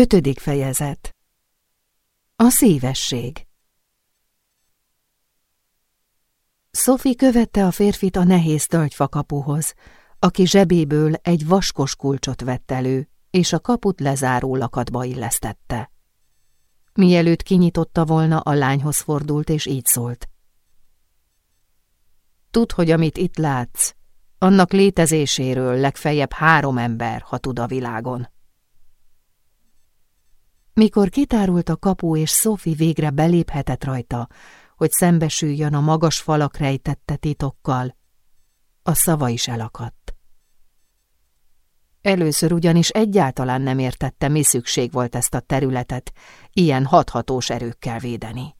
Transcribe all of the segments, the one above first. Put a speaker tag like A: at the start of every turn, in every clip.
A: Ötödik fejezet A szívesség Sophie követte a férfit a nehéz tölgyfakapuhoz, aki zsebéből egy vaskos kulcsot vett elő, és a kaput lezáró lakatba illesztette. Mielőtt kinyitotta volna, a lányhoz fordult, és így szólt. Tud, hogy amit itt látsz, annak létezéséről legfeljebb három ember, ha tud a világon. Mikor kitárult a kapu, és Sophie végre beléphetett rajta, hogy szembesüljön a magas falak rejtette titokkal, a szava is elakadt. Először ugyanis egyáltalán nem értette, mi szükség volt ezt a területet ilyen hathatós erőkkel védeni.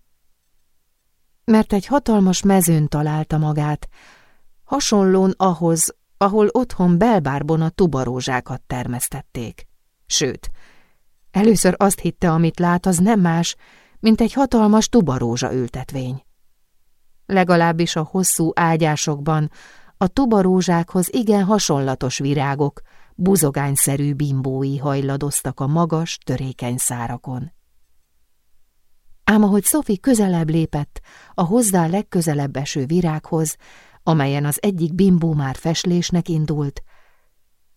A: Mert egy hatalmas mezőn találta magát, hasonlón ahhoz, ahol otthon belbárban a tubarózsákat termesztették. Sőt, először azt hitte, amit lát, az nem más, mint egy hatalmas tubarózsa ültetvény. Legalábbis a hosszú ágyásokban a tubarózsákhoz igen hasonlatos virágok, buzogányszerű bimbói hajladoztak a magas, törékeny szárakon. Ám ahogy Sophie közelebb lépett a hozzá legközelebb eső virághoz, amelyen az egyik bimbó már feslésnek indult,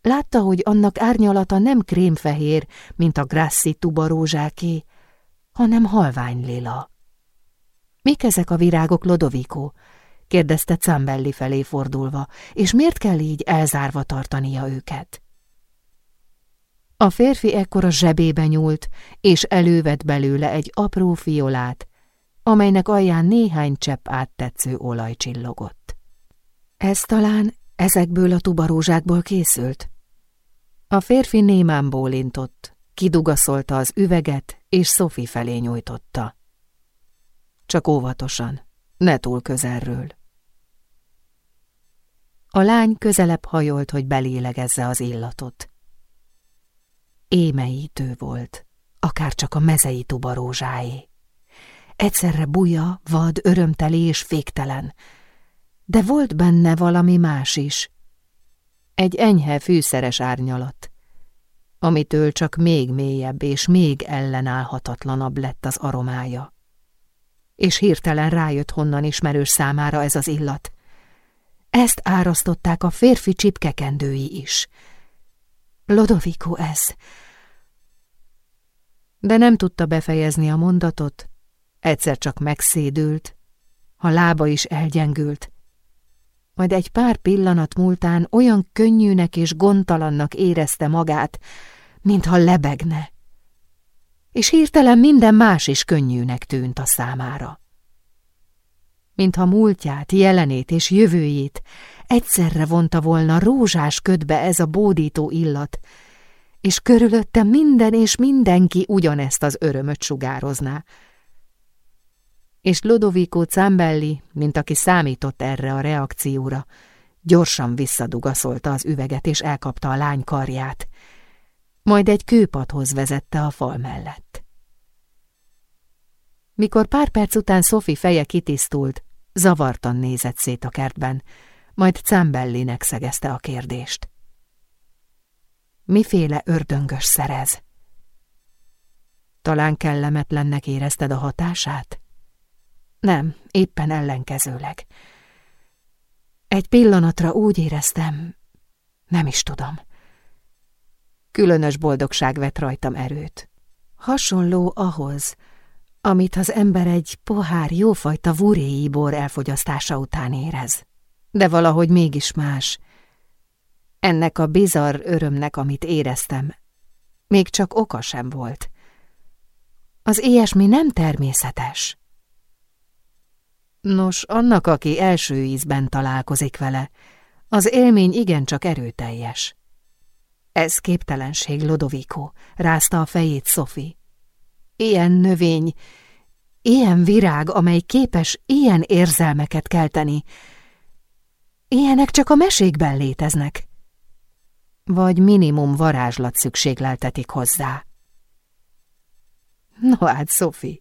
A: látta, hogy annak árnyalata nem krémfehér, mint a Grassi tubarózsáké, hanem halvány lila. Mik ezek a virágok, Lodovico? kérdezte Cambelli felé fordulva, és miért kell így elzárva tartania őket? A férfi ekkor a zsebébe nyúlt, és elővett belőle egy apró fiolát, amelynek alján néhány csepp áttetsző olaj csillogott. Ez talán ezekből a tubarózsákból készült? A férfi némán bólintott, kidugaszolta az üveget, és Sophie felé nyújtotta. Csak óvatosan, ne túl közelről. A lány közelebb hajolt, hogy belélegezze az illatot. Émeítő volt, akár csak a mezei tubarózsáé. Egyszerre buja, vad, örömteli és féktelen, de volt benne valami más is. Egy enyhe fűszeres árnyalat, amitől csak még mélyebb és még ellenállhatatlanabb lett az aromája. És hirtelen rájött honnan ismerős számára ez az illat. Ezt árasztották a férfi csipkekendői is. Lodovico ez. De nem tudta befejezni a mondatot, egyszer csak megszédült, a lába is elgyengült, majd egy pár pillanat múltán olyan könnyűnek és gondtalannak érezte magát, mintha lebegne. És hirtelen minden más is könnyűnek tűnt a számára. Mintha múltját, jelenét és jövőjét egyszerre vonta volna rózsás ködbe ez a bódító illat, és körülötte minden és mindenki ugyanezt az örömöt sugározná. És Lodovico Zambelli, mint aki számított erre a reakcióra, gyorsan visszadugaszolta az üveget és elkapta a lány karját majd egy kőpadhoz vezette a fal mellett. Mikor pár perc után Sophie feje kitisztult, zavartan nézett szét a kertben, majd Cambellinek szegezte a kérdést. Miféle ördöngös szerez? Talán kellemetlennek érezted a hatását? Nem, éppen ellenkezőleg. Egy pillanatra úgy éreztem, nem is tudom. Különös boldogság vett rajtam erőt. Hasonló ahhoz, amit az ember egy pohár jófajta vuréi bor elfogyasztása után érez. De valahogy mégis más. Ennek a bizarr örömnek, amit éreztem, még csak oka sem volt. Az ilyesmi nem természetes. Nos, annak, aki első ízben találkozik vele, az élmény igencsak erőteljes. Ez képtelenség, Lodovico, rázta a fejét Sophie. Ilyen növény, ilyen virág, amely képes ilyen érzelmeket kelteni. Ilyenek csak a mesékben léteznek. Vagy minimum varázslat szükségleltetik hozzá. No hát, Sophie,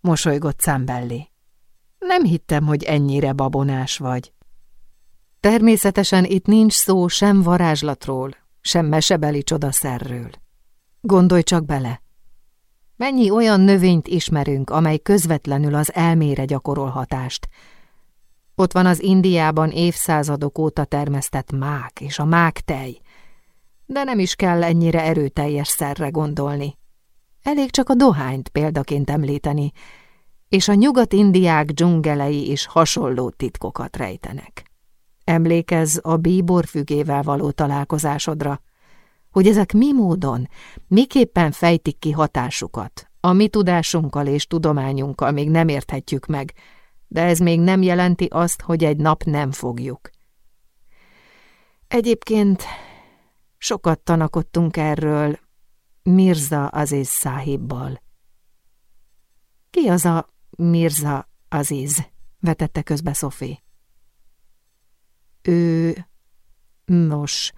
A: mosolygott Zambelli. Nem hittem, hogy ennyire babonás vagy. Természetesen itt nincs szó sem varázslatról, sem mesebeli csodaszerről. Gondolj csak bele, Mennyi olyan növényt ismerünk, amely közvetlenül az elmére gyakorol hatást. Ott van az Indiában évszázadok óta termesztett mák és a máktej, de nem is kell ennyire erőteljes szerre gondolni. Elég csak a dohányt példaként említeni, és a nyugat-indiák dzsungelei is hasonló titkokat rejtenek. Emlékezz a bíborfügével való találkozásodra, hogy ezek mi módon, miképpen fejtik ki hatásukat. A mi tudásunkkal és tudományunkkal még nem érthetjük meg, de ez még nem jelenti azt, hogy egy nap nem fogjuk. Egyébként sokat tanakodtunk erről Mirza Aziz száhibbal. Ki az a Mirza Aziz? vetette közbe Szofi. Ő... Nos,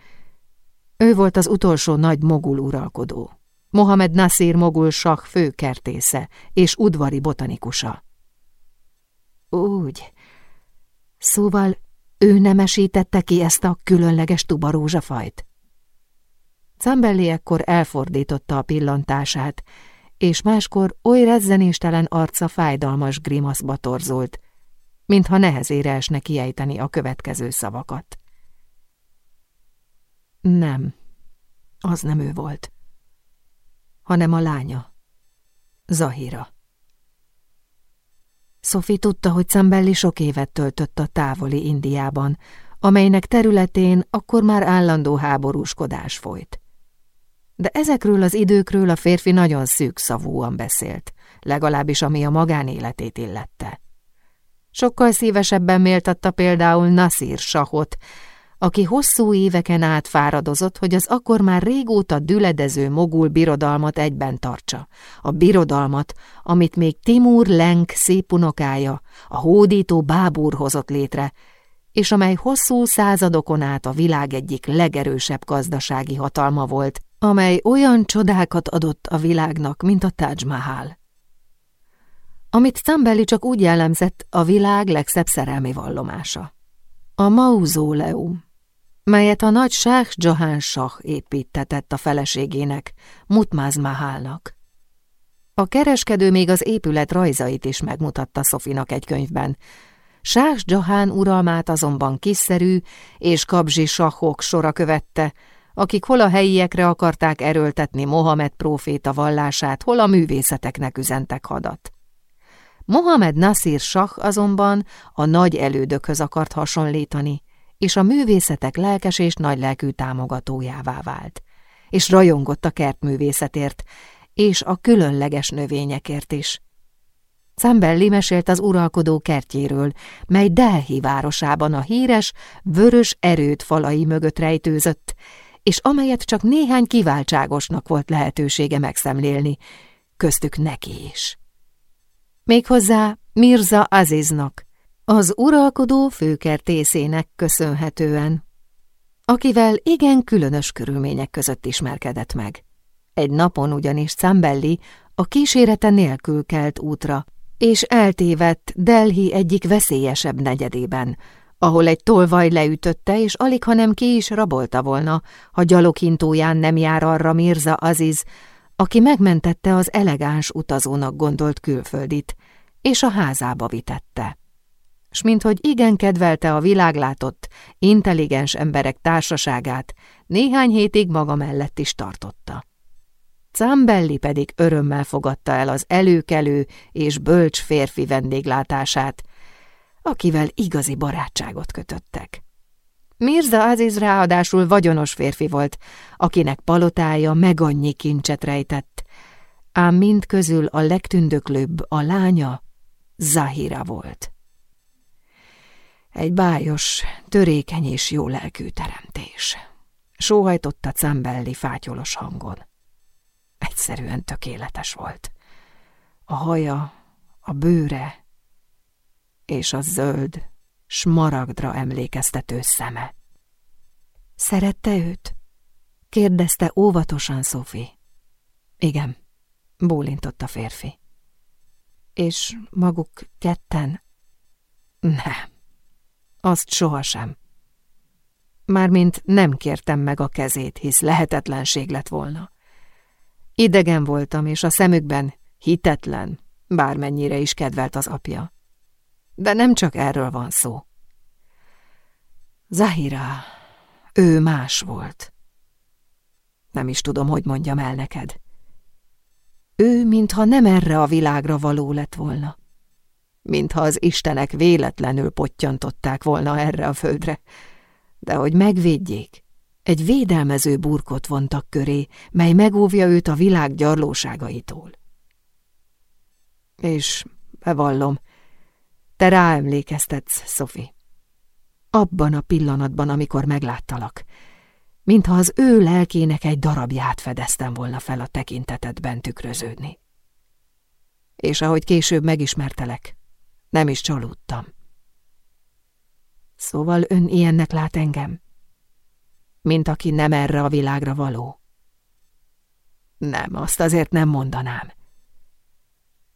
A: ő volt az utolsó nagy mogul uralkodó. Mohamed Nasir mogul sah főkertésze és udvari botanikusa. Úgy. Szóval ő nemesítette ki ezt a különleges tubarózsafajt? Zambelli ekkor elfordította a pillantását, és máskor oly rezzenéstelen arca fájdalmas grimaszba torzult, mintha nehezére esne kiejteni a következő szavakat. Nem, az nem ő volt, hanem a lánya, Zahira. Sophie tudta, hogy Zambelli sok évet töltött a távoli Indiában, amelynek területén akkor már állandó háborúskodás folyt. De ezekről az időkről a férfi nagyon szűk szavúan beszélt, legalábbis ami a magánéletét illette. Sokkal szívesebben méltatta például Nasir Sahot, aki hosszú éveken át fáradozott, hogy az akkor már régóta düledező mogul birodalmat egyben tartsa. A birodalmat, amit még Timur Lenk szép unokája, a hódító bábúr hozott létre, és amely hosszú századokon át a világ egyik legerősebb gazdasági hatalma volt, amely olyan csodákat adott a világnak, mint a Taj Mahal. Amit Zambelli csak úgy jellemzett, a világ legszebb szerelmi vallomása. A mauzóleum, melyet a nagy Sáh Jahan Shah építetett a feleségének, Mutmaz Mahalnak. A kereskedő még az épület rajzait is megmutatta Szofinak egy könyvben. Sáh Jahan uralmát azonban kiszerű és kabzsi sahok sora követte, akik hol a helyiekre akarták erőltetni Mohamed próféta vallását, hol a művészeteknek üzentek hadat. Mohamed Nasir Shah azonban a nagy elődökhöz akart hasonlítani, és a művészetek lelkes és nagylelkű támogatójává vált, és rajongott a kertművészetért, és a különleges növényekért is. Zambelli mesélt az uralkodó kertjéről, mely Delhi városában a híres, vörös erőt falai mögött rejtőzött, és amelyet csak néhány kiváltságosnak volt lehetősége megszemlélni, köztük neki is. Méghozzá Mirza Aziznak, az uralkodó főkertészének köszönhetően, akivel igen különös körülmények között ismerkedett meg. Egy napon ugyanis Zambelli a kísérete nélkül kelt útra, és eltévedt Delhi egyik veszélyesebb negyedében, ahol egy tolvaj leütötte, és alig, hanem ki is rabolta volna, ha gyaloghintóján nem jár arra Mirza Aziz, aki megmentette az elegáns utazónak gondolt külföldit, és a házába vitette. S minthogy igen kedvelte a világlátott, intelligens emberek társaságát, néhány hétig maga mellett is tartotta. Zambelli pedig örömmel fogadta el az előkelő és bölcs férfi vendéglátását, akivel igazi barátságot kötöttek. Mirza Aziz ráadásul vagyonos férfi volt, akinek palotája meg annyi kincset rejtett, ám mind közül a legtündöklőbb a lánya Zahira volt. Egy bájos, törékeny és jó lelkű teremtés. Sóhajtotta Cambelli fátyolos hangon. Egyszerűen tökéletes volt. A haja, a bőre és a zöld, smaragdra emlékeztető szeme. Szerette őt? kérdezte óvatosan Sophie. Igen, bólintott a férfi. És maguk ketten? Nem, azt sohasem. Mármint nem kértem meg a kezét, hisz lehetetlenség lett volna. Idegen voltam, és a szemükben hitetlen, bármennyire is kedvelt az apja. De nem csak erről van szó. Zahira, ő más volt. Nem is tudom, hogy mondjam el neked. Ő, mintha nem erre a világra való lett volna. Mintha az istenek véletlenül pottyantották volna erre a földre. De hogy megvédjék, egy védelmező burkot vontak köré, mely megóvja őt a világ gyarlóságaitól. És bevallom, te ráemlékeztetsz, Sophie. Abban a pillanatban, amikor megláttalak, mintha az ő lelkének egy darabját fedeztem volna fel a tekintetedben tükröződni. És ahogy később megismertelek, nem is csalódtam. Szóval ön ilyennek lát engem? Mint aki nem erre a világra való. Nem, azt azért nem mondanám.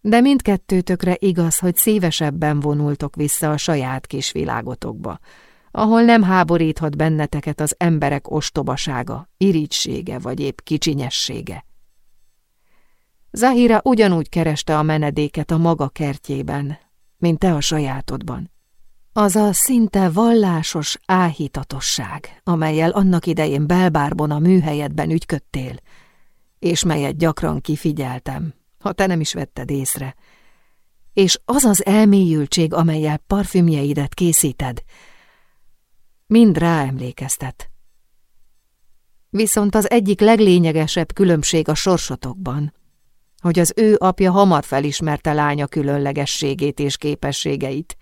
A: De mindkettőtökre igaz, hogy szívesebben vonultok vissza a saját kis világotokba, ahol nem háboríthat benneteket az emberek ostobasága, irítsége vagy épp kicsinyessége. Zahira ugyanúgy kereste a menedéket a maga kertjében, mint te a sajátodban. Az a szinte vallásos áhítatosság, amelyel annak idején Belbárban a műhelyedben ügyködtél, és melyet gyakran kifigyeltem, ha te nem is vetted észre, és az az elmélyültség, amelyel parfümjeidet készíted, mind ráemlékeztet. Viszont az egyik leglényegesebb különbség a sorsotokban, hogy az ő apja hamar felismerte lánya különlegességét és képességeit,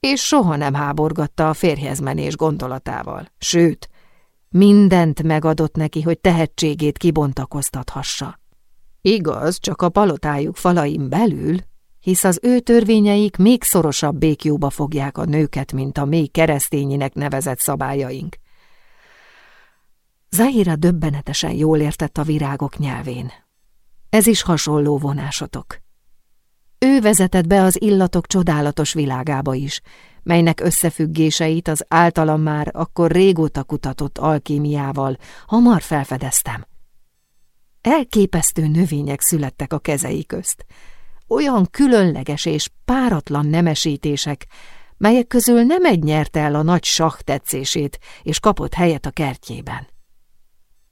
A: és soha nem háborgatta a férjhez menés gondolatával, sőt, mindent megadott neki, hogy tehetségét kibontakoztathassa. Igaz, csak a palotájuk falain belül, hisz az ő törvényeik még szorosabb békjóba fogják a nőket, mint a mély keresztényinek nevezett szabályaink. Zahira döbbenetesen jól értett a virágok nyelvén. Ez is hasonló vonásotok. Ő vezetett be az illatok csodálatos világába is, melynek összefüggéseit az általam már akkor régóta kutatott alkímiával hamar felfedeztem. Elképesztő növények születtek a kezei közt, olyan különleges és páratlan nemesítések, melyek közül nem egy nyerte el a nagy sah tetszését, és kapott helyet a kertjében.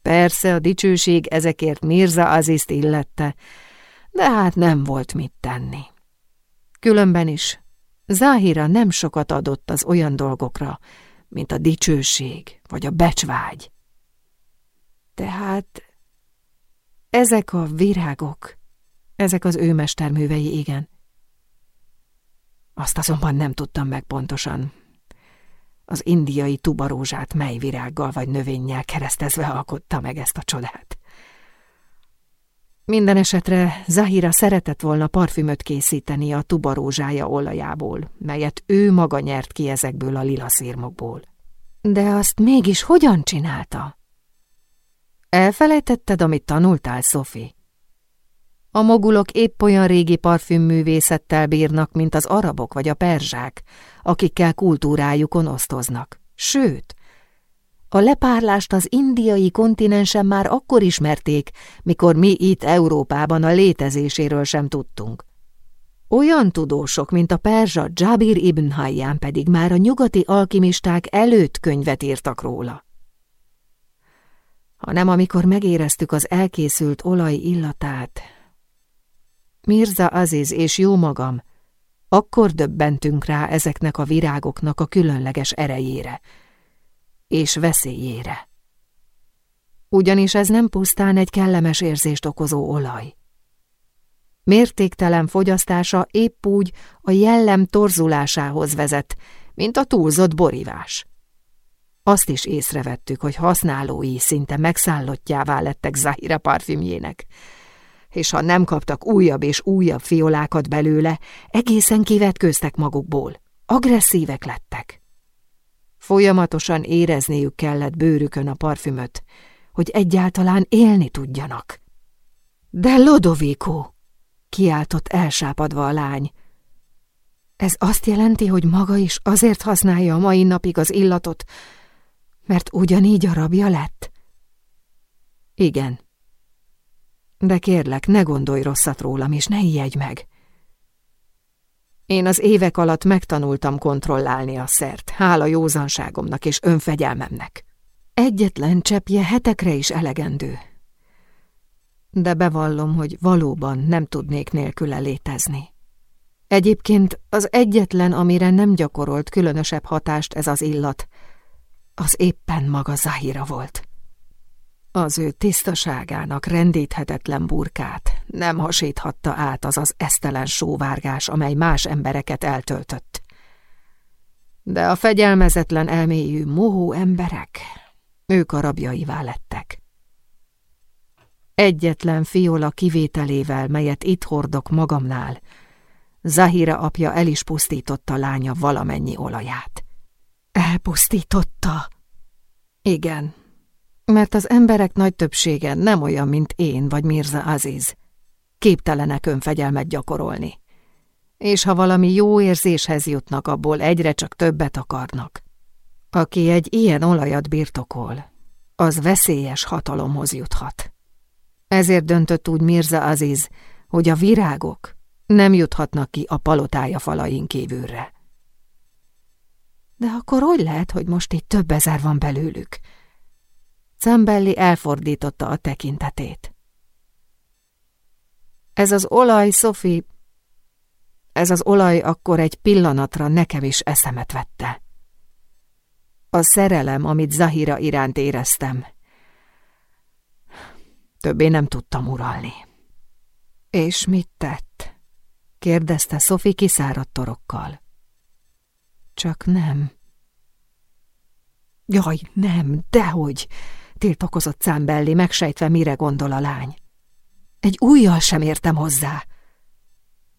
A: Persze a dicsőség ezekért Mirza Aziszt illette, de hát nem volt mit tenni. Különben is Záhira nem sokat adott az olyan dolgokra, mint a dicsőség vagy a becsvágy. Tehát ezek a virágok, ezek az ő mesterművei, igen. Azt azonban nem tudtam meg pontosan. Az indiai tubarózsát mely virággal vagy növényjel keresztezve alkotta meg ezt a csodát. Minden esetre Zahira szeretett volna parfümöt készíteni a tubarózsája olajából, melyet ő maga nyert ki ezekből a lila szírmokból. De azt mégis hogyan csinálta? Elfelejtetted, amit tanultál, Sophie? A mogulok épp olyan régi parfümművészettel bírnak, mint az arabok vagy a perzsák, akikkel kultúrájukon osztoznak. Sőt, a lepárlást az indiai kontinensen már akkor ismerték, mikor mi itt Európában a létezéséről sem tudtunk. Olyan tudósok, mint a perzsa Jabir ibn Hayyan pedig már a nyugati alkimisták előtt könyvet írtak róla. Hanem amikor megéreztük az elkészült olaj illatát, Mirza Aziz és jó magam, akkor döbbentünk rá ezeknek a virágoknak a különleges erejére és veszélyére. Ugyanis ez nem pusztán egy kellemes érzést okozó olaj. Mértéktelen fogyasztása épp úgy a jellem torzulásához vezet, mint a túlzott borivás. Azt is észrevettük, hogy használói szinte megszállottjává lettek Zahira parfümjének, és ha nem kaptak újabb és újabb fiolákat belőle, egészen kivetkőztek magukból, agresszívek lettek. Folyamatosan érezniük kellett bőrükön a parfümöt, hogy egyáltalán élni tudjanak. De Lodovico! kiáltott elsápadva a lány. Ez azt jelenti, hogy maga is azért használja a mai napig az illatot, mert ugyanígy a rabja lett? Igen. De kérlek, ne gondolj rosszat rólam, és ne ijedj meg. Én az évek alatt megtanultam kontrollálni a szert, hála józanságomnak és önfegyelmemnek. Egyetlen cseppje hetekre is elegendő. De bevallom, hogy valóban nem tudnék nélküle létezni. Egyébként az egyetlen, amire nem gyakorolt különösebb hatást ez az illat, az éppen maga Zahira volt. Az ő tisztaságának rendíthetetlen burkát nem hasíthatta át az az esztelen sóvárgás, amely más embereket eltöltött. De a fegyelmezetlen elmélyű, mohó emberek, ők a rabjaivá lettek. Egyetlen fiola kivételével, melyet itt hordok magamnál, Zahira apja el is pusztította lánya valamennyi olaját. Elpusztította? Igen, mert az emberek nagy többsége nem olyan, mint én vagy Mirza Aziz. Képtelenek önfegyelmet gyakorolni. És ha valami jó érzéshez jutnak, abból egyre csak többet akarnak. Aki egy ilyen olajat birtokol, az veszélyes hatalomhoz juthat. Ezért döntött úgy Mirza Aziz, hogy a virágok nem juthatnak ki a palotája falain kívülre. De akkor hogy lehet, hogy most itt több ezer van belőlük? Cembelli elfordította a tekintetét. Ez az olaj, Sophie, ez az olaj akkor egy pillanatra nekem is eszemet vette. A szerelem, amit Zahira iránt éreztem, többé nem tudtam uralni. És mit tett? kérdezte Sophie kiszáradt torokkal. Csak nem. Jaj, nem, dehogy! tiltakozott Cámbelli, megsejtve, mire gondol a lány. Egy újjal sem értem hozzá.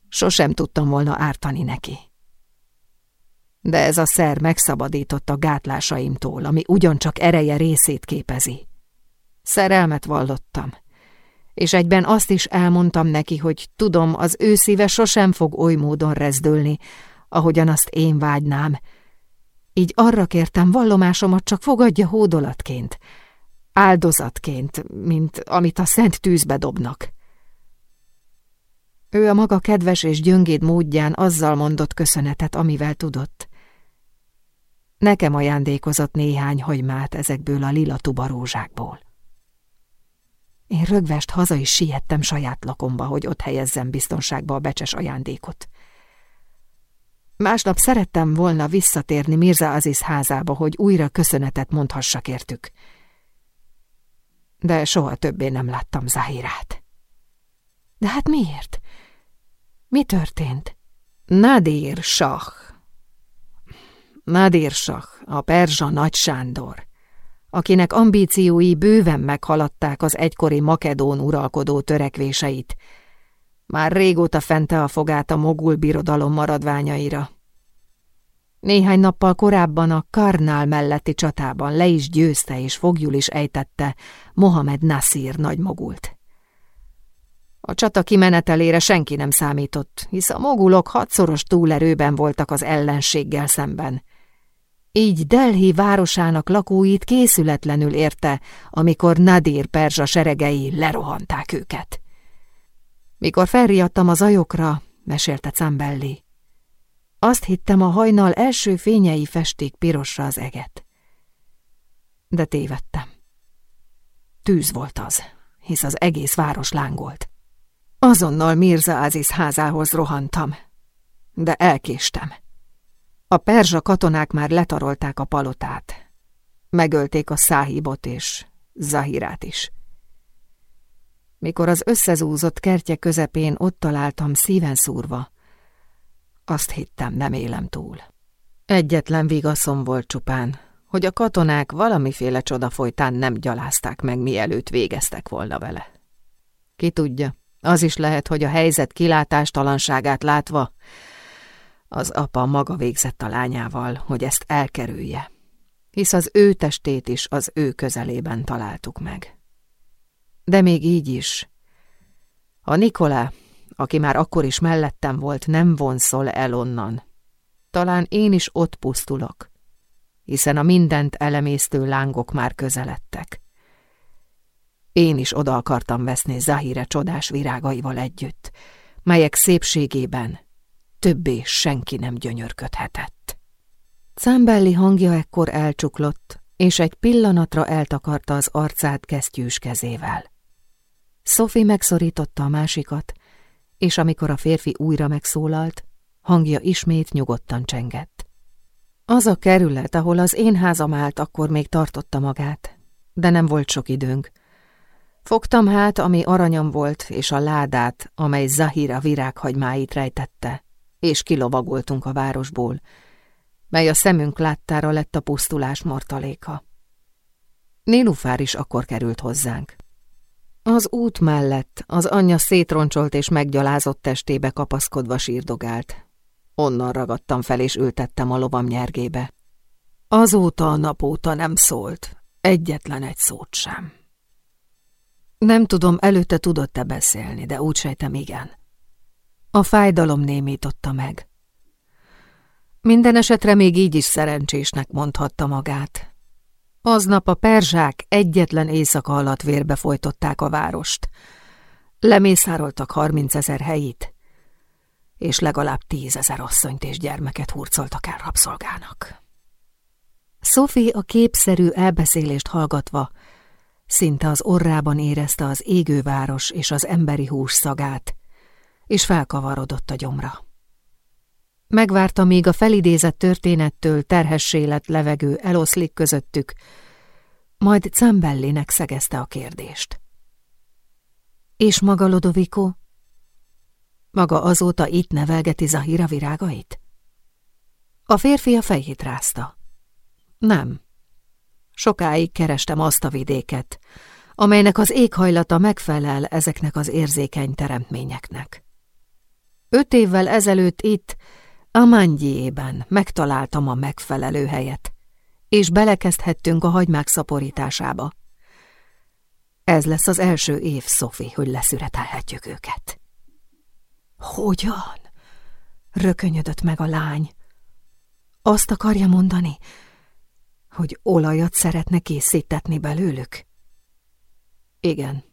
A: Sosem tudtam volna ártani neki. De ez a szer megszabadított a gátlásaimtól, ami ugyancsak ereje részét képezi. Szerelmet vallottam, és egyben azt is elmondtam neki, hogy tudom, az ő szíve sosem fog oly módon rezdölni, ahogyan azt én vágynám. Így arra kértem, vallomásomat csak fogadja hódolatként, áldozatként, mint amit a szent tűzbe dobnak. Ő a maga kedves és gyöngéd módján azzal mondott köszönetet, amivel tudott. Nekem ajándékozott néhány hagymát ezekből a lila tubarózsákból. Én rögvest haza is siettem saját lakomba, hogy ott helyezzem biztonságba a becses ajándékot. Másnap szerettem volna visszatérni Mirza Aziz házába, hogy újra köszönetet mondhassak értük de soha többé nem láttam Zahirát. De hát miért? Mi történt? Nadir Shah. Nadir Shah, a perzsa Nagy Sándor, akinek ambíciói bőven meghaladták az egykori makedón uralkodó törekvéseit, már régóta fente a fogát a mogul birodalom maradványaira. Néhány nappal korábban a Karnál melletti csatában le is győzte és fogjul is ejtette Mohamed Nasir nagymogult. A csata kimenetelére senki nem számított, hisz a mogulok hatszoros túlerőben voltak az ellenséggel szemben. Így Delhi városának lakóit készületlenül érte, amikor Nadir perzsa seregei lerohanták őket. Mikor felriadtam az ajokra, mesélte Cambelli, azt hittem, a hajnal első fényei festék pirosra az eget. De tévedtem. Tűz volt az, hisz az egész város lángolt. Azonnal Mirza Aziz házához rohantam, de elkéstem. A perzsa katonák már letarolták a palotát. Megölték a száhibot és Zahirát is. Mikor az összezúzott kertje közepén ott találtam szíven szúrva, azt hittem, nem élem túl. Egyetlen vigaszom volt csupán, hogy a katonák valamiféle csoda folytán nem gyalázták meg, mielőtt végeztek volna vele. Ki tudja, az is lehet, hogy a helyzet kilátástalanságát látva az apa maga végzett a lányával, hogy ezt elkerülje, hisz az ő testét is az ő közelében találtuk meg. De még így is, a Nikolá aki már akkor is mellettem volt, nem vonszol el onnan. Talán én is ott pusztulok, hiszen a mindent elemésztő lángok már közeledtek. Én is oda akartam veszni Zahire csodás virágaival együtt, melyek szépségében többé senki nem gyönyörködhetett. Cámbelli hangja ekkor elcsuklott, és egy pillanatra eltakarta az arcát kesztyűs kezével. Sophie megszorította a másikat, és amikor a férfi újra megszólalt, hangja ismét nyugodtan csengett. Az a kerület, ahol az én házam állt, akkor még tartotta magát, de nem volt sok időnk. Fogtam hát, ami aranyam volt, és a ládát, amely Zahira virághagymáit rejtette, és kilovagoltunk a városból, mely a szemünk láttára lett a pusztulás mortaléka. Nélufár is akkor került hozzánk. Az út mellett az anyja szétroncsolt és meggyalázott testébe kapaszkodva sírdogált. Onnan ragadtam fel és ültettem a lovam nyergébe. Azóta a napóta nem szólt, egyetlen egy szót sem. Nem tudom, előtte tudott-e beszélni, de úgy sejtem igen. A fájdalom némította meg. Minden esetre még így is szerencsésnek mondhatta magát. Aznap a perzsák egyetlen éjszaka alatt vérbe folytották a várost. Lemészároltak harminc ezer helyit, és legalább tízezer asszonyt és gyermeket hurcoltak el rabszolgának. Sophie a képszerű elbeszélést hallgatva szinte az orrában érezte az égőváros és az emberi hús szagát, és felkavarodott a gyomra. Megvárta, míg a felidézett történettől terhessé lett levegő eloszlik közöttük, majd Cembellinek szegezte a kérdést. És maga Lodovico? Maga azóta itt nevelgeti Zahira virágait? A férfi a fejét rázta. Nem. Sokáig kerestem azt a vidéket, amelynek az éghajlata megfelel ezeknek az érzékeny teremtményeknek. Öt évvel ezelőtt itt, Amandjiében megtaláltam a megfelelő helyet, és belekezdhettünk a hagymák szaporításába. Ez lesz az első év, Sophie, hogy leszüretelhetjük őket. Hogyan? Rökönyödött meg a lány. Azt akarja mondani, hogy olajat szeretne készítetni belőlük? Igen.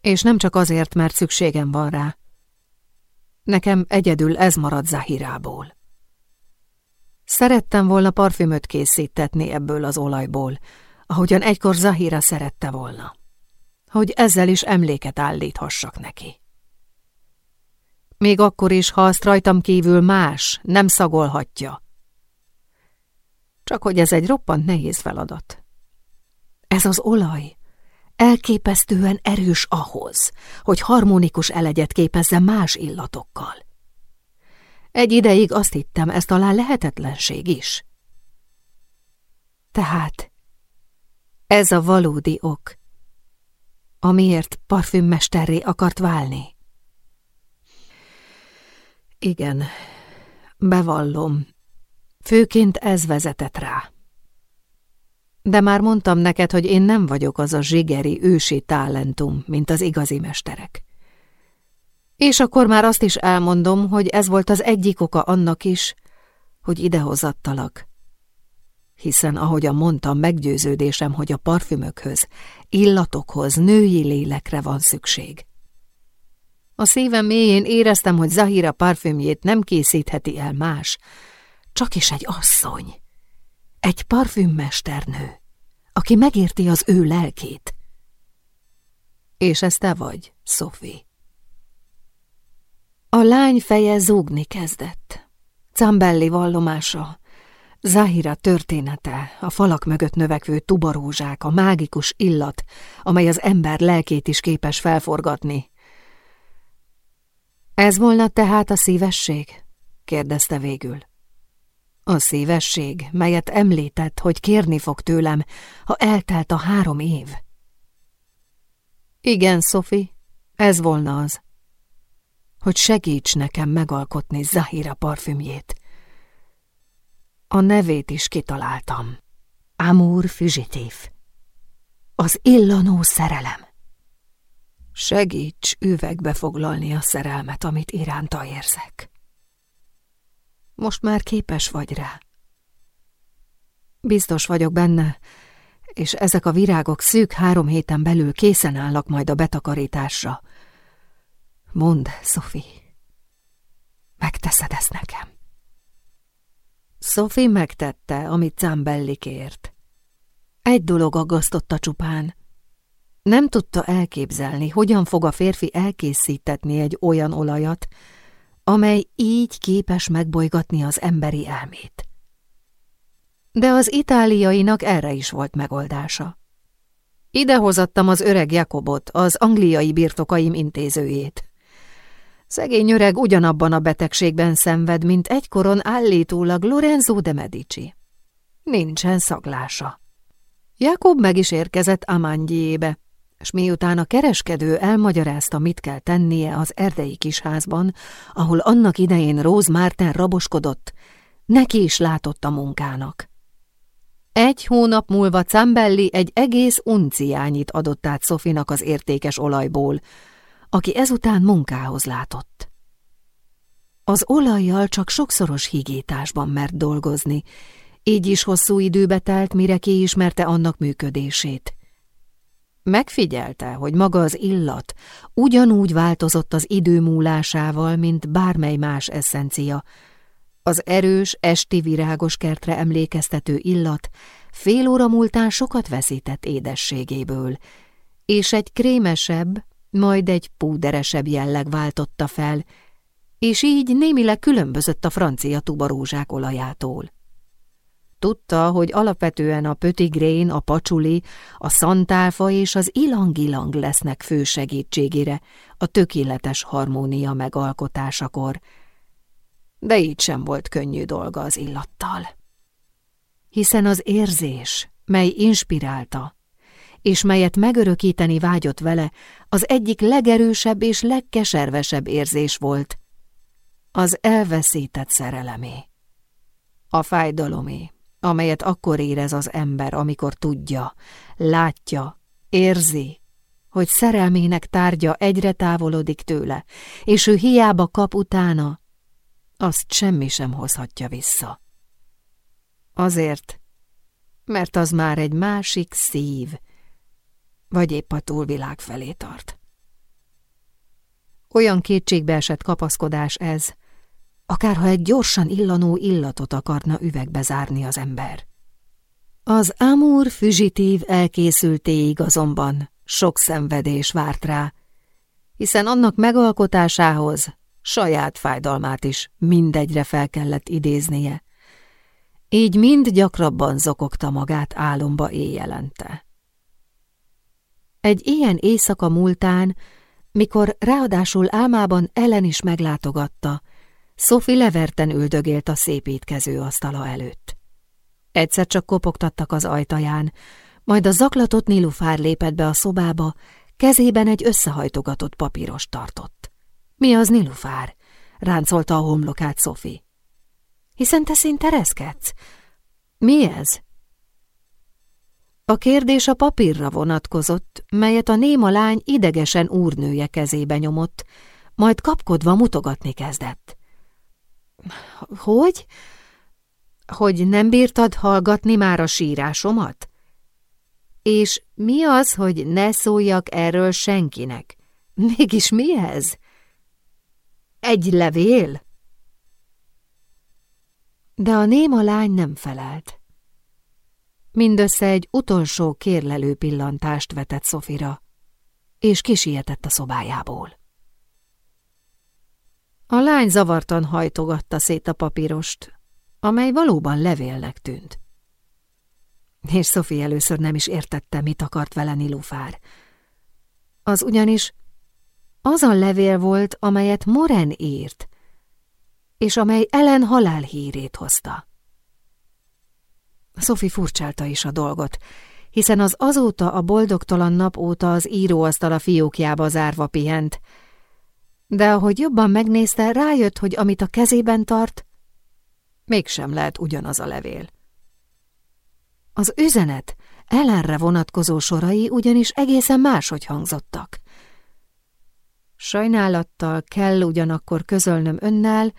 A: És nem csak azért, mert szükségem van rá. Nekem egyedül ez marad Zahirából. Szerettem volna parfümöt készítetni ebből az olajból, ahogyan egykor Zahira szerette volna, hogy ezzel is emléket állíthassak neki. Még akkor is, ha azt rajtam kívül más nem szagolhatja. Csak hogy ez egy roppant nehéz feladat. Ez az olaj elképesztően erős ahhoz, hogy harmonikus elegyet képezze más illatokkal. Egy ideig azt hittem, ez talán lehetetlenség is. Tehát ez a valódi ok, amiért parfümmesterré akart válni. Igen, bevallom, főként ez vezetett rá. De már mondtam neked, hogy én nem vagyok az a zsigeri ősi talentum, mint az igazi mesterek. És akkor már azt is elmondom, hogy ez volt az egyik oka annak is, hogy idehozattalak. Hiszen, ahogyan mondtam, meggyőződésem, hogy a parfümökhöz, illatokhoz, női lélekre van szükség. A szívem mélyén éreztem, hogy Zahira parfümjét nem készítheti el más, csak is egy asszony, egy parfümmesternő, aki megérti az ő lelkét. És ez te vagy, Sophie. A lány feje zúgni kezdett. Cambelli vallomása, Zahira története, a falak mögött növekvő tubarózsák, a mágikus illat, amely az ember lelkét is képes felforgatni. Ez volna tehát a szívesség? kérdezte végül. A szívesség, melyet említett, hogy kérni fog tőlem, ha eltelt a három év. Igen, Sophie, ez volna az hogy segíts nekem megalkotni Zahira parfümjét. A nevét is kitaláltam. Amour fugitif. Az illanó szerelem. Segíts üvegbe foglalni a szerelmet, amit iránta érzek. Most már képes vagy rá. Biztos vagyok benne, és ezek a virágok szűk három héten belül készen állnak majd a betakarításra. Mondd, Sophie, megteszed ezt nekem. Sophie megtette, amit Zambelli kért. Egy dolog aggasztotta csupán. Nem tudta elképzelni, hogyan fog a férfi elkészítetni egy olyan olajat, amely így képes megbolygatni az emberi elmét. De az itáliainak erre is volt megoldása. Idehozattam az öreg Jakobot, az angliai birtokaim intézőjét. Szegény öreg ugyanabban a betegségben szenved, mint egykoron állítólag Lorenzo de Medici. Nincsen szaglása. Jakob meg is érkezett Amandiébe, és miután a kereskedő elmagyarázta, mit kell tennie az erdei kisházban, ahol annak idején Rose Márten raboskodott, neki is látott a munkának. Egy hónap múlva Cambelli egy egész unciányit adott át Szofinak az értékes olajból, aki ezután munkához látott. Az olajjal csak sokszoros higításban mert dolgozni, így is hosszú időbe telt, mire kiismerte annak működését. Megfigyelte, hogy maga az illat ugyanúgy változott az idő múlásával, mint bármely más eszencia. Az erős, esti virágos kertre emlékeztető illat fél óra múltán sokat veszített édességéből, és egy krémesebb, majd egy púderesebb jelleg váltotta fel, és így némileg különbözött a francia tubarózsák olajától. Tudta, hogy alapvetően a pötigrén, a pacsuli, a szantálfa és az ilangilang lesznek fő segítségére a tökéletes harmónia megalkotásakor, de így sem volt könnyű dolga az illattal. Hiszen az érzés, mely inspirálta, és melyet megörökíteni vágyott vele, az egyik legerősebb és legkeservesebb érzés volt, az elveszített szerelemé, a fájdalomé amelyet akkor érez az ember, amikor tudja, látja, érzi, hogy szerelmének tárgya egyre távolodik tőle, és ő hiába kap utána, azt semmi sem hozhatja vissza. Azért, mert az már egy másik szív, vagy épp a túlvilág felé tart. Olyan kétségbeesett kapaszkodás ez, akárha egy gyorsan illanó illatot akarna üvegbe zárni az ember. Az amúr füzsitív elkészültéig azonban sok szenvedés várt rá, hiszen annak megalkotásához saját fájdalmát is mindegyre fel kellett idéznie. Így mind gyakrabban zokogta magát álomba éjjelente. Egy ilyen éjszaka múltán, mikor ráadásul álmában Ellen is meglátogatta, Sophie leverten üldögélt a szépítkező asztala előtt. Egyszer csak kopogtattak az ajtaján, majd a zaklatott Nilufár lépett be a szobába, kezében egy összehajtogatott papíros tartott. Mi az Nilufár? ráncolta a homlokát Sophie. Hiszen te szinte reszkedsz. Mi ez? A kérdés a papírra vonatkozott, melyet a néma lány idegesen úrnője kezébe nyomott, majd kapkodva mutogatni kezdett. Hogy? Hogy nem bírtad hallgatni már a sírásomat? És mi az, hogy ne szóljak erről senkinek? Mégis mi ez? Egy levél? De a néma lány nem felelt. Mindössze egy utolsó kérlelő pillantást vetett Szofira, és kisietett a szobájából. A lány zavartan hajtogatta szét a papírost, amely valóban levélnek tűnt. És Szofi először nem is értette, mit akart vele Nilufár. Az ugyanis az a levél volt, amelyet Moren írt, és amely Ellen halálhírét hozta. Szofi furcsálta is a dolgot, hiszen az azóta a boldogtalan nap óta az íróasztal a fiókjába zárva pihent, de ahogy jobban megnézte, rájött, hogy amit a kezében tart, mégsem lehet ugyanaz a levél. Az üzenet ellenre vonatkozó sorai ugyanis egészen máshogy hangzottak. Sajnálattal kell ugyanakkor közölnöm önnel,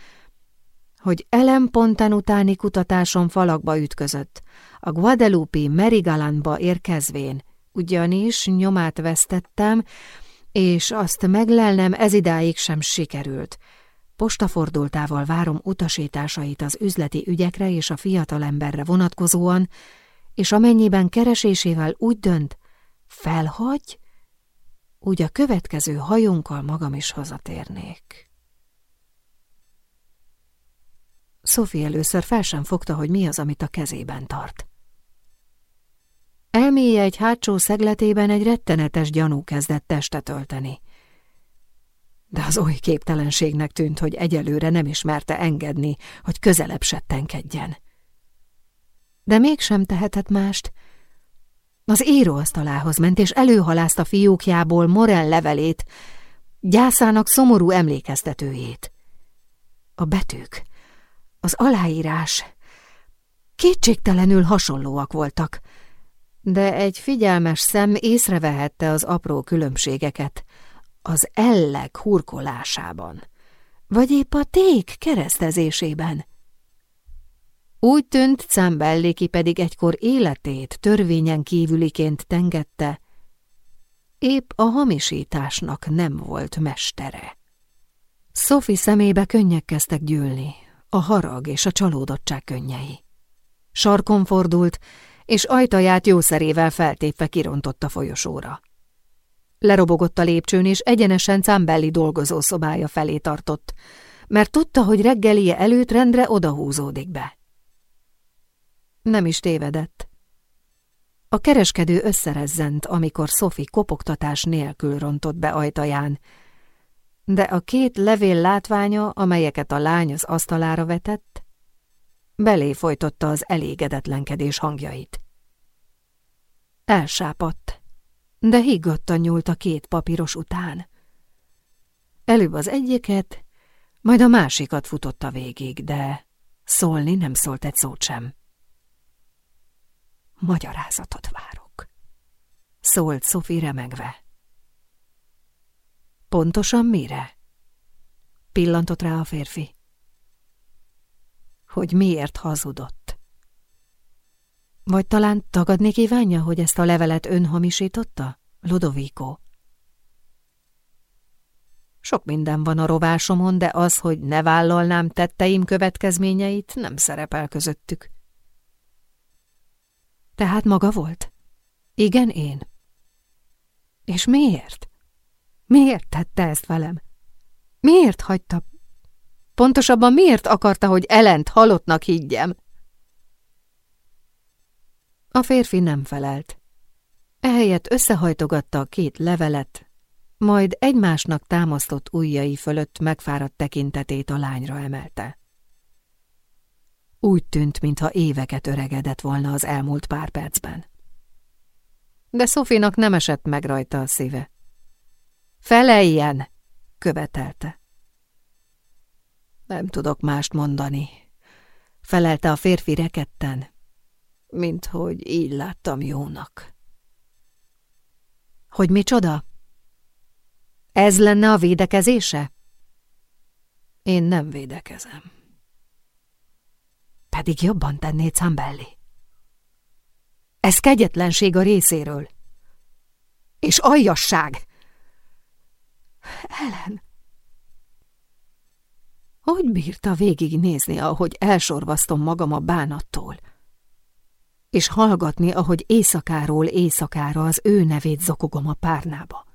A: hogy Ellen Ponten utáni kutatáson falakba ütközött, a Guadalupe Merigalandba érkezvén, ugyanis nyomát vesztettem, és azt meglelnem idáig sem sikerült. Postafordultával várom utasításait az üzleti ügyekre és a fiatalemberre vonatkozóan, és amennyiben keresésével úgy dönt, felhagy, úgy a következő hajunkkal magam is hazatérnék. Sophie először fel sem fogta, hogy mi az, amit a kezében tart. Elméje egy hátsó szegletében egy rettenetes gyanú kezdett testet ölteni. De az oly képtelenségnek tűnt, hogy egyelőre nem ismerte engedni, hogy közelebb settenkedjen. De mégsem tehetett mást. Az íróasztalához ment, és előhalázta fiúkjából Morel levelét, gyászának szomorú emlékeztetőjét. A betűk, az aláírás kétségtelenül hasonlóak voltak, de egy figyelmes szem észrevehette az apró különbségeket az elleg hurkolásában, vagy épp a ték keresztezésében. Úgy tűnt Cambelliki pedig egykor életét törvényen kívüliként tengette, épp a hamisításnak nem volt mestere. Sophie szemébe könnyek kezdtek gyűlni, a harag és a csalódottság könnyei. Sarkon fordult, és ajtaját jószerével feltépve kirontott a folyosóra. Lerobogott a lépcsőn, és egyenesen Cambelli dolgozószobája felé tartott, mert tudta, hogy reggelie előtt rendre odahúzódik be. Nem is tévedett. A kereskedő összerezzent, amikor Sophie kopogtatás nélkül rontott be ajtaján, de a két levél látványa, amelyeket a lány az asztalára vetett, belé folytotta az elégedetlenkedés hangjait. Elsápadt, de higgadtan nyúlt a két papíros után. Előbb az egyiket, majd a másikat futotta végig, de szólni nem szólt egy szót sem. Magyarázatot várok, szólt Sophie remegve. Pontosan mire? Pillantott rá a férfi. Hogy miért hazudott? Vagy talán tagadni kívánja, hogy ezt a levelet ön hamisította, Ludovico? Sok minden van a rovásomon, de az, hogy ne vállalnám tetteim következményeit, nem szerepel közöttük. Tehát maga volt? Igen, én. És miért? Miért tette ezt velem? Miért hagyta? Pontosabban miért akarta, hogy Elent halottnak higgyem? A férfi nem felelt. Ehelyett összehajtogatta a két levelet, majd egymásnak támasztott ujjai fölött megfáradt tekintetét a lányra emelte. Úgy tűnt, mintha éveket öregedett volna az elmúlt pár percben. De Szofinak nem esett meg rajta a szíve. Feleljen! követelte. Nem tudok mást mondani, felelte a férfi reketten, mint hogy így láttam jónak. Hogy micsoda? Ez lenne a védekezése? Én nem védekezem. Pedig jobban tenné Cambelli. Ez kegyetlenség a részéről. És aljasság! Ellen! Hogy bírta végignézni, ahogy elsorvasztom magam a bánattól? És hallgatni, ahogy éjszakáról éjszakára az ő nevét zokogom a párnába.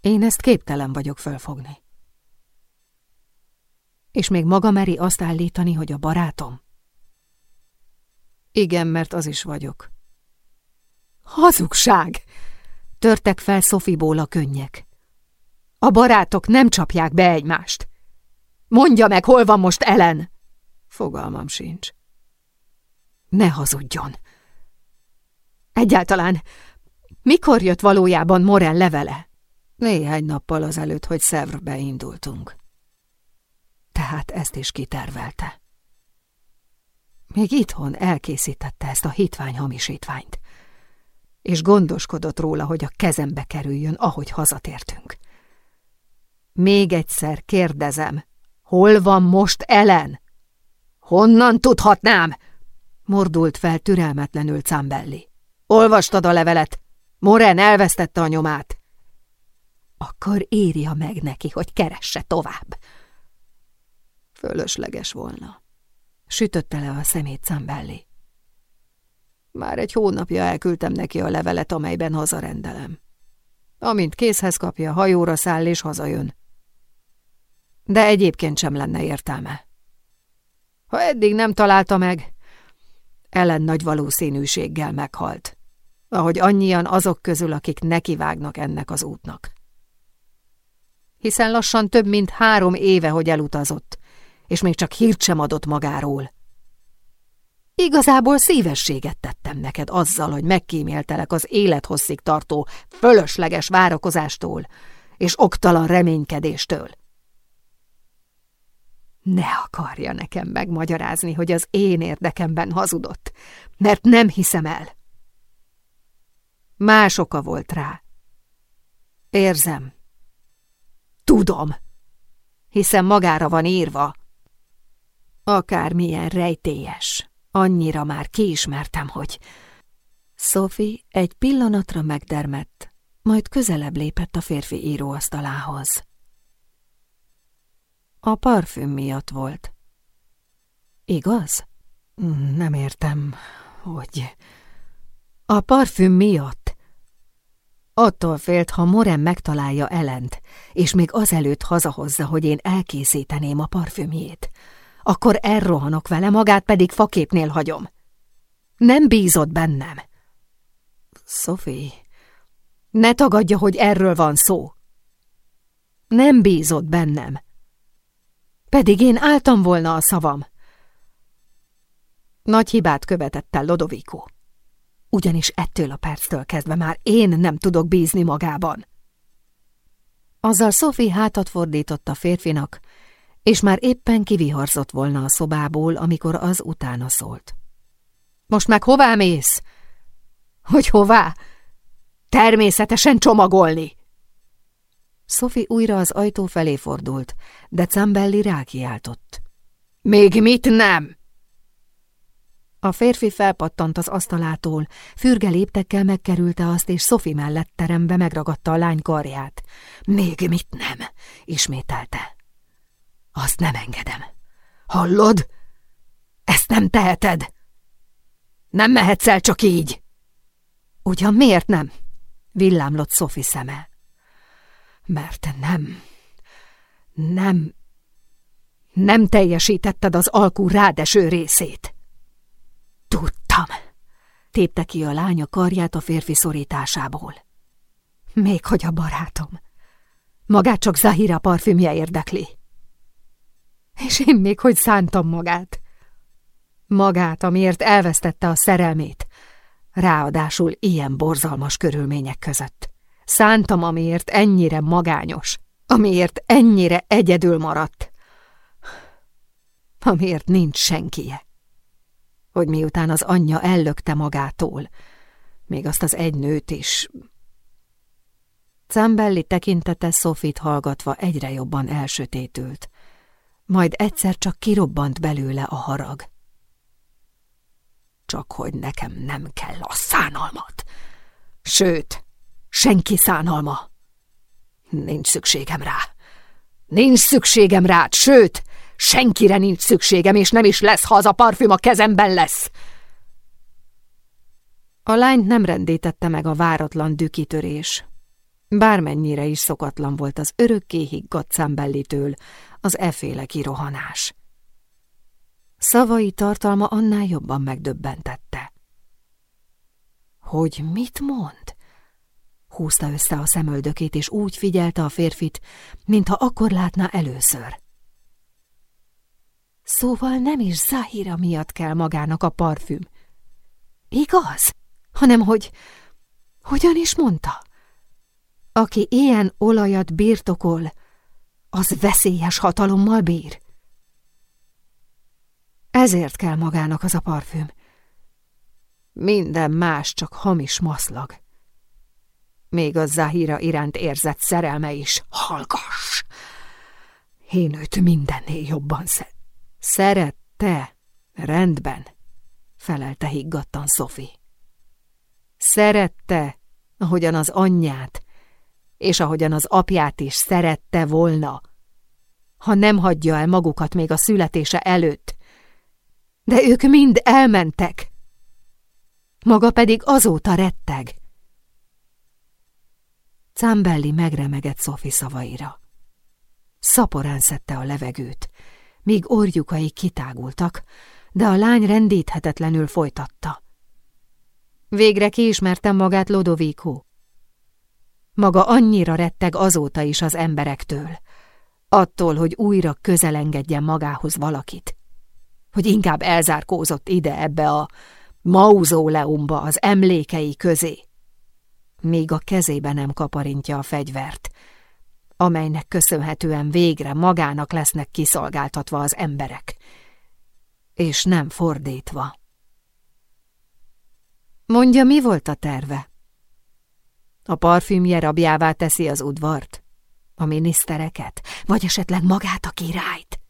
A: Én ezt képtelen vagyok fölfogni. És még maga meri azt állítani, hogy a barátom? Igen, mert az is vagyok. Hazugság! Törtek fel Szofiból a könnyek. A barátok nem csapják be egymást. Mondja meg, hol van most Ellen? Fogalmam sincs. Ne hazudjon. Egyáltalán mikor jött valójában Morel levele? Néhány nappal azelőtt, hogy Szevr indultunk. Tehát ezt is kitervelte. Még itthon elkészítette ezt a hitvány hamisítványt és gondoskodott róla, hogy a kezembe kerüljön, ahogy hazatértünk. Még egyszer kérdezem, Hol van most Ellen? Honnan tudhatnám? Mordult fel türelmetlenül Cambelli. Olvastad a levelet? Moren elvesztette a nyomát. Akkor írja meg neki, hogy keresse tovább. Fölösleges volna. Sütötte le a szemét Cambelli. Már egy hónapja elküldtem neki a levelet, amelyben hazarendelem. Amint készhez kapja, hajóra száll és hazajön. De egyébként sem lenne értelme. Ha eddig nem találta meg, ellen nagy valószínűséggel meghalt, ahogy annyian azok közül, akik nekivágnak ennek az útnak. Hiszen lassan több mint három éve, hogy elutazott, és még csak hírt sem adott magáról. Igazából szívességet tettem neked azzal, hogy megkíméltelek az élethosszig tartó, fölösleges várakozástól és oktalan reménykedéstől. Ne akarja nekem megmagyarázni, hogy az én érdekemben hazudott, mert nem hiszem el. Más oka volt rá. Érzem. Tudom. Hiszen magára van írva. Akármilyen rejtélyes. Annyira már kiismertem, hogy... Sophie egy pillanatra megdermett, majd közelebb lépett a férfi íróasztalához. A parfüm miatt volt. Igaz? Nem értem, hogy... A parfüm miatt. Attól félt, ha Moren megtalálja Elent, és még azelőtt hazahozza, hogy én elkészíteném a parfümjét akkor elrohanok vele, magát pedig faképnél hagyom. Nem bízott bennem. Sophie, ne tagadja, hogy erről van szó. Nem bízott bennem. Pedig én álltam volna a szavam. Nagy hibát követett el Lodovico. Ugyanis ettől a perctől kezdve már én nem tudok bízni magában. Azzal Sophie hátat fordított a férfinak, és már éppen kiviharzott volna a szobából, amikor az utána szólt. Most meg hová mész? Hogy hová? Természetesen csomagolni! Sophie újra az ajtó felé fordult, de Cambelli rákiáltott. Még mit nem? A férfi felpattant az asztalától, fürge léptekkel megkerülte azt, és Sophie mellett terembe megragadta a lány karját. Még mit nem? ismételte. Azt nem engedem. Hallod? Ezt nem teheted. Nem mehetsz el csak így. Ugyan miért nem? Villámlott Szofi szeme. Mert nem, nem, nem teljesítetted az alkú rádeső részét. Tudtam, tépte ki a lánya karját a férfi szorításából. Még hogy a barátom. Magát csak Zahira parfümje érdekli. És én még hogy szántam magát. Magát, amiért elvesztette a szerelmét. Ráadásul ilyen borzalmas körülmények között. Szántam, amiért ennyire magányos. Amiért ennyire egyedül maradt. Amiért nincs senkije. Hogy miután az anyja ellökte magától, még azt az egy nőt is... Cambelli tekintete Sofit hallgatva egyre jobban elsötétült majd egyszer csak kirobbant belőle a harag. Csak hogy nekem nem kell a szánalmat. Sőt, senki szánalma. Nincs szükségem rá. Nincs szükségem rá, sőt, senkire nincs szükségem, és nem is lesz, ha az a parfüm a kezemben lesz. A lányt nem rendítette meg a váratlan dükitörés. Bármennyire is szokatlan volt az örökké higgadt számbellitől, az eféle kirohanás. Szavai tartalma annál jobban megdöbbentette. Hogy mit mond? Húzta össze a szemöldökét, és úgy figyelte a férfit, mintha akkor látná először. Szóval nem is Zahira miatt kell magának a parfüm. Igaz? Hanem hogy... Hogyan is mondta? Aki ilyen olajat birtokol, az veszélyes hatalommal bír. Ezért kell magának az a parfüm. Minden más csak hamis maszlag. Még a Zahira iránt érzett szerelme is. Hallgass! Én őt mindennél jobban szer... Szerette? Rendben, felelte higgadtan Szofi. Szerette, ahogyan az anyját, és ahogyan az apját is szerette volna, ha nem hagyja el magukat még a születése előtt. De ők mind elmentek. Maga pedig azóta retteg. Cámbelli megremegett Szofi szavaira. Szaporán szedte a levegőt, míg orjukai kitágultak, de a lány rendíthetetlenül folytatta. Végre kiismertem magát Lodovíkó. Maga annyira retteg azóta is az emberektől, attól, hogy újra közelengedjen magához valakit, hogy inkább elzárkózott ide ebbe a mauzóleumba az emlékei közé, még a kezébe nem kaparintja a fegyvert, amelynek köszönhetően végre magának lesznek kiszolgáltatva az emberek, és nem fordítva. Mondja, mi volt a terve? A parfümje rabjává teszi az udvart? A minisztereket? Vagy esetleg magát a királyt?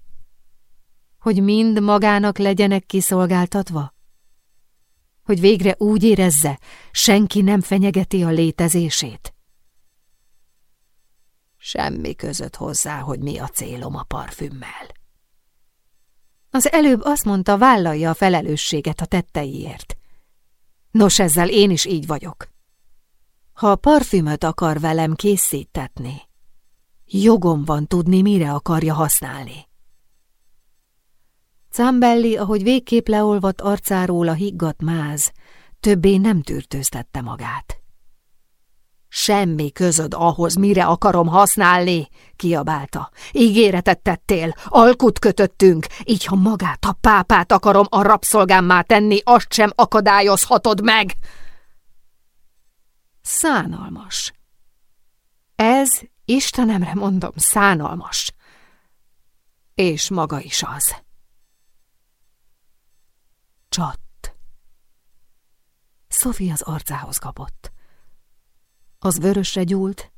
A: Hogy mind magának legyenek kiszolgáltatva? Hogy végre úgy érezze, senki nem fenyegeti a létezését? Semmi között hozzá, hogy mi a célom a parfümmel. Az előbb azt mondta, vállalja a felelősséget a tetteiért. Nos, ezzel én is így vagyok. Ha a parfümöt akar velem készítetni, jogom van tudni, mire akarja használni. Zambelli, ahogy végképp leolvadt arcáról a higgadt máz, többé nem tűrtőztette magát. Semmi közöd ahhoz, mire akarom használni, kiabálta. Ígéretet tettél, alkut kötöttünk, így ha magát a pápát akarom a rabszolgámmá tenni, azt sem akadályozhatod meg. Szánalmas. Ez, Istenemre mondom, szánalmas. És maga is az. Csatt. Sophie az arcához kapott. Az vörösre gyúlt,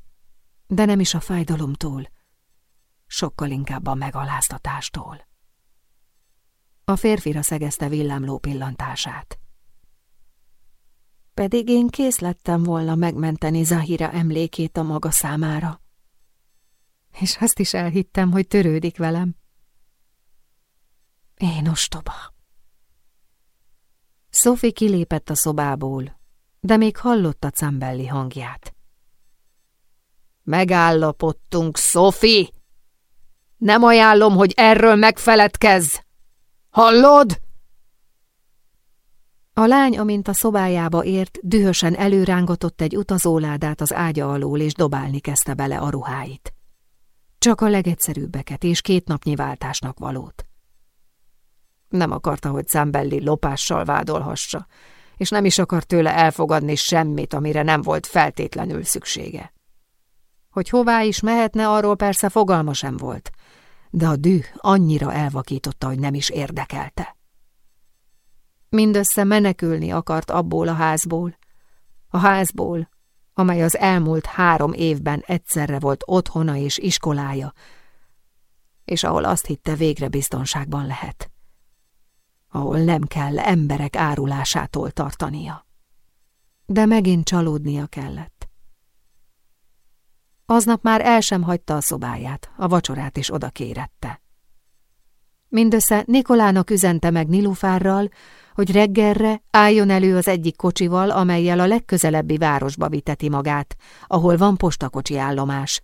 A: de nem is a fájdalomtól, sokkal inkább a megaláztatástól. A férfira szegezte villámló pillantását. Pedig én kész lettem volna megmenteni Zahira emlékét a maga számára. És azt is elhittem, hogy törődik velem. Én ostoba. Sophie kilépett a szobából, de még hallotta Cambelli hangját. Megállapodtunk, Sophie! Nem ajánlom, hogy erről megfeledkezz! Hallod? A lány, amint a szobájába ért, dühösen előrángatott egy utazóládát az ágya alól, és dobálni kezdte bele a ruháit. Csak a legegyszerűbbeket és két napnyi váltásnak valót. Nem akarta, hogy Zambelli lopással vádolhassa, és nem is akart tőle elfogadni semmit, amire nem volt feltétlenül szüksége. Hogy hová is mehetne, arról persze fogalma sem volt, de a düh annyira elvakította, hogy nem is érdekelte. Mindössze menekülni akart abból a házból, a házból, amely az elmúlt három évben egyszerre volt otthona és iskolája, és ahol azt hitte végre biztonságban lehet ahol nem kell emberek árulásától tartania. De megint csalódnia kellett. Aznap már el sem hagyta a szobáját, a vacsorát is oda kérette. Mindössze Nikolának üzente meg Nilufárral, hogy reggelre álljon elő az egyik kocsival, amelyel a legközelebbi városba viteti magát, ahol van postakocsi állomás.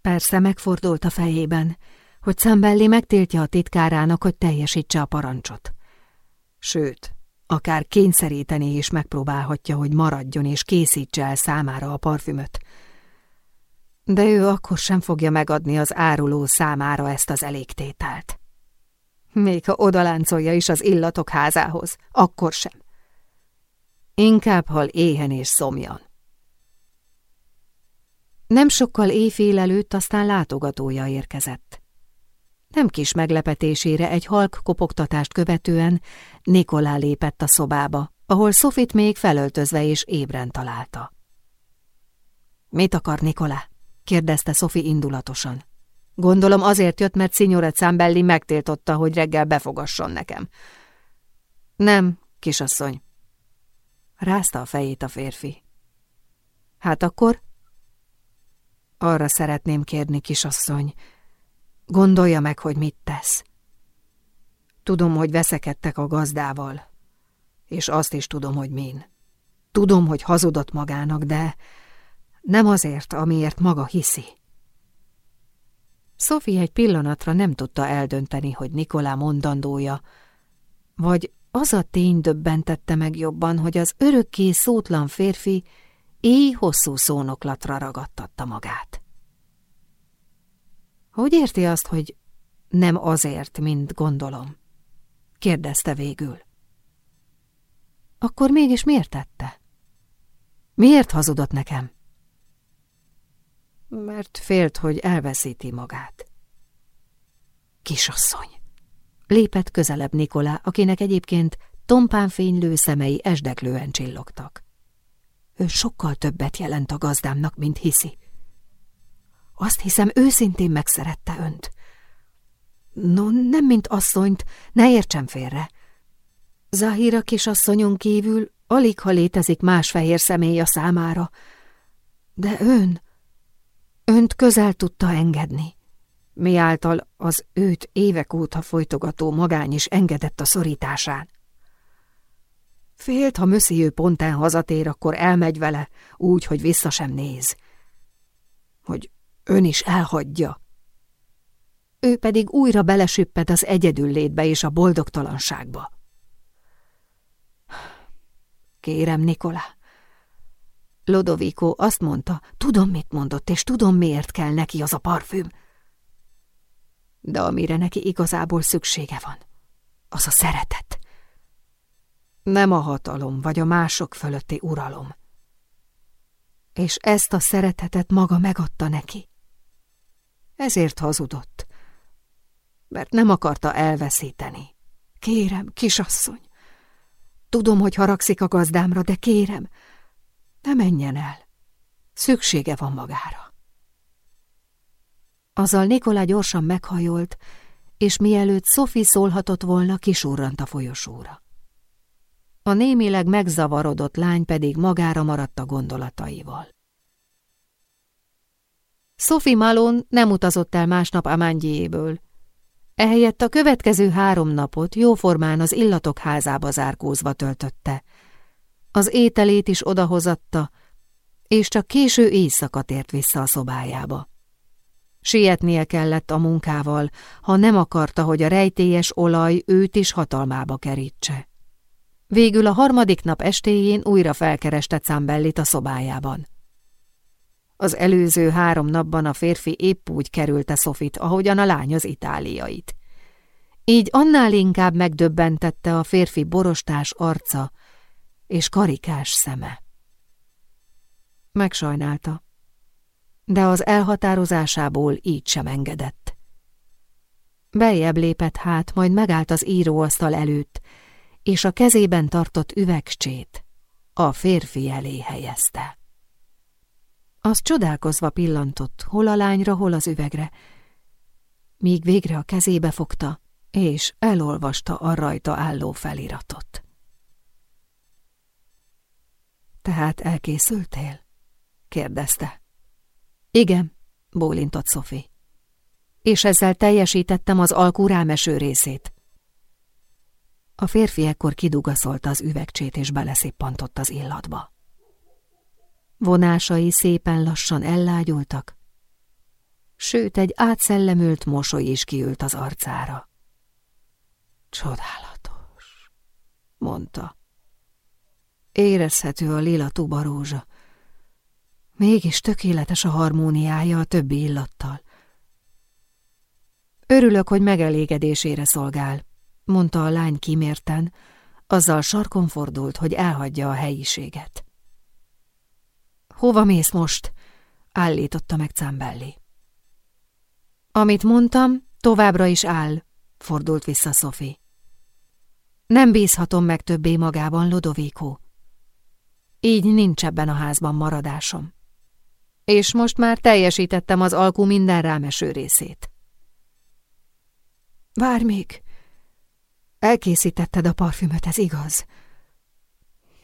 A: Persze megfordult a fejében, hogy Szambelli megtiltja a titkárának, hogy teljesítse a parancsot. Sőt, akár kényszeríteni is megpróbálhatja, hogy maradjon és készítse el számára a parfümöt. De ő akkor sem fogja megadni az áruló számára ezt az elégtételt. Még ha odaláncolja is az illatok házához, akkor sem. Inkább hal éhen és szomjan. Nem sokkal éjfél előtt aztán látogatója érkezett. Nem kis meglepetésére egy halk kopogtatást követően Nikolá lépett a szobába, ahol Sofit még felöltözve és ébren találta. Mit akar Nikolá? kérdezte Sophie indulatosan. Gondolom azért jött, mert Signora Zambelli megtiltotta, hogy reggel befogasson nekem. Nem, kisasszony. Rázta a fejét a férfi. Hát akkor? Arra szeretném kérni, kisasszony. Gondolja meg, hogy mit tesz. Tudom, hogy veszekedtek a gazdával, és azt is tudom, hogy min. Tudom, hogy hazudott magának, de nem azért, amiért maga hiszi. Sophie egy pillanatra nem tudta eldönteni, hogy Nikolá mondandója, vagy az a tény döbbentette meg jobban, hogy az örökké szótlan férfi éj hosszú szónoklatra ragadtatta magát. Hogy érti azt, hogy nem azért, mint gondolom? kérdezte végül. Akkor mégis miért tette? Miért hazudott nekem? Mert félt, hogy elveszíti magát. Kisasszony! Lépett közelebb Nikolá, akinek egyébként tompán fénylő szemei esdeklően csillogtak. Ő sokkal többet jelent a gazdámnak, mint hiszi. Azt hiszem, őszintén megszerette önt. No, nem mint asszonyt, ne értsem félre. Zahira kisasszonyon kívül alig ha létezik más fehér személy a számára. De ön, önt közel tudta engedni. Miáltal az őt évek óta folytogató magány is engedett a szorításán. Félt, ha Monsieur pontán hazatér, akkor elmegy vele, úgy, hogy vissza sem néz. Hogy ön is elhagyja. Ő pedig újra belesüpped az egyedüllétbe és a boldogtalanságba. Kérem, Nikola. Lodovico azt mondta, tudom, mit mondott, és tudom, miért kell neki az a parfüm. De amire neki igazából szüksége van, az a szeretet. Nem a hatalom vagy a mások fölötti uralom. És ezt a szeretetet maga megadta neki. Ezért hazudott, mert nem akarta elveszíteni. Kérem, kisasszony, tudom, hogy haragszik a gazdámra, de kérem, ne menjen el. Szüksége van magára. Azzal Nikola gyorsan meghajolt, és mielőtt Sophie szólhatott volna, kisurrant a folyosóra. A némileg megzavarodott lány pedig magára maradt a gondolataival. Sophie Malon nem utazott el másnap Amángyéjéből. Ehelyett a következő három napot jóformán az illatok házába zárkózva töltötte. Az ételét is odahozatta, és csak késő éjszaka tért vissza a szobájába. Sietnie kellett a munkával, ha nem akarta, hogy a rejtélyes olaj őt is hatalmába kerítse. Végül a harmadik nap estéjén újra felkereste Cambellit a szobájában. Az előző három napban a férfi épp úgy kerülte Sofit, ahogyan a lány az itáliait. Így annál inkább megdöbbentette a férfi borostás arca és karikás szeme. Megsajnálta, de az elhatározásából így sem engedett. Beljebb lépett hát, majd megállt az íróasztal előtt, és a kezében tartott üvegcsét a férfi elé helyezte. Az csodálkozva pillantott, hol a lányra, hol az üvegre, míg végre a kezébe fogta, és elolvasta a rajta álló feliratot. Tehát elkészültél? kérdezte. Igen, bólintott Sophie. És ezzel teljesítettem az alkú rámeső részét. A férfi ekkor kidugaszolta az üvegcsét és beleszippantott az illatba. Vonásai szépen lassan ellágyultak, sőt egy átszellemült mosoly is kiült az arcára. Csodálatos, mondta. Érezhető a lila tubarózsa. Mégis tökéletes a harmóniája a többi illattal. Örülök, hogy megelégedésére szolgál, mondta a lány kimérten, azzal sarkon fordult, hogy elhagyja a helyiséget. Hova mész most? állította meg Cámbelli. Amit mondtam, továbbra is áll, fordult vissza Sophie. Nem bízhatom meg többé magában, Lodovico. Így nincs ebben a házban maradásom. És most már teljesítettem az alkú minden rámeső részét. Várj még! Elkészítetted a parfümöt, ez igaz.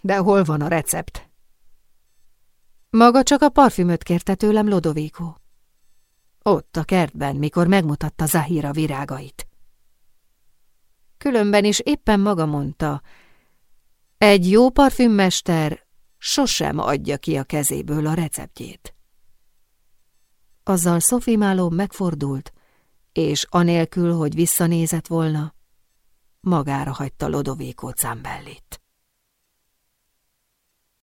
A: De hol van a recept? Maga csak a parfümöt kérte tőlem Lodovéko. Ott a kertben, mikor megmutatta Zahira virágait. Különben is éppen maga mondta, egy jó parfümmester sosem adja ki a kezéből a receptjét. Azzal Sophie Malone megfordult, és anélkül, hogy visszanézett volna, magára hagyta Lodovéko Zambellit.